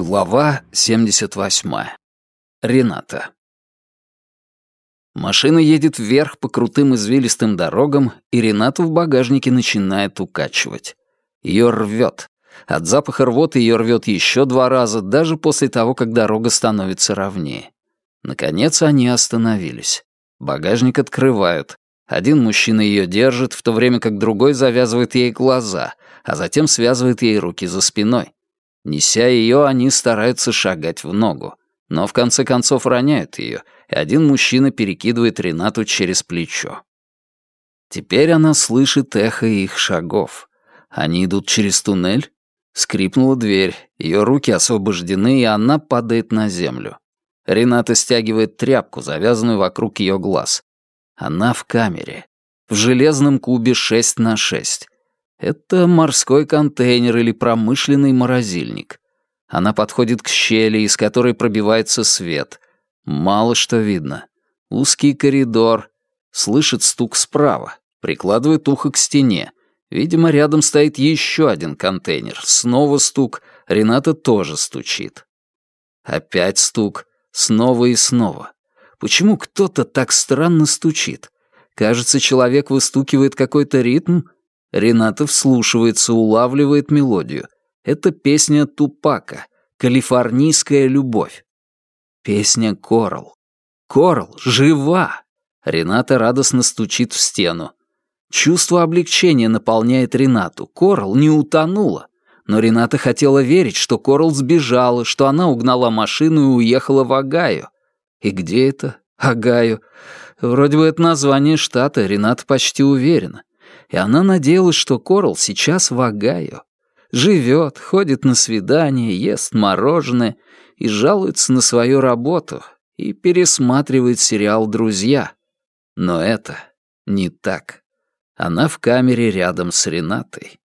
Глава 78. Рената. Машина едет вверх по крутым извилистым дорогам, и Ренату в багажнике начинает укачивать. Ее рвет. От запаха рвоты ее рвет еще два раза, даже после того, как дорога становится ровнее. Наконец они остановились. Багажник открывают. Один мужчина ее держит, в то время как другой завязывает ей глаза, а затем связывает ей руки за спиной. Неся ее, они стараются шагать в ногу, но в конце концов роняют ее, и один мужчина перекидывает Ренату через плечо. Теперь она слышит эхо их шагов. Они идут через туннель. Скрипнула дверь, ее руки освобождены, и она падает на землю. Рената стягивает тряпку, завязанную вокруг ее глаз. Она в камере. В железном кубе 6 на 6. Это морской контейнер или промышленный морозильник. Она подходит к щели, из которой пробивается свет. Мало что видно. Узкий коридор. Слышит стук справа. Прикладывает ухо к стене. Видимо, рядом стоит еще один контейнер. Снова стук. Рената тоже стучит. Опять стук. Снова и снова. Почему кто-то так странно стучит? Кажется, человек выстукивает какой-то ритм, Рената вслушивается, улавливает мелодию. Это песня Тупака «Калифорнийская любовь». Песня Корал. Корал жива! Рената радостно стучит в стену. Чувство облегчения наполняет Ренату. Корал не утонула. Но Рената хотела верить, что Корал сбежала, что она угнала машину и уехала в Агаю. И где это? Агаю. Вроде бы это название штата, Рената почти уверена и она надеялась, что Корал сейчас в Огайо. Живет, ходит на свидания, ест мороженое и жалуется на свою работу и пересматривает сериал «Друзья». Но это не так. Она в камере рядом с Ренатой.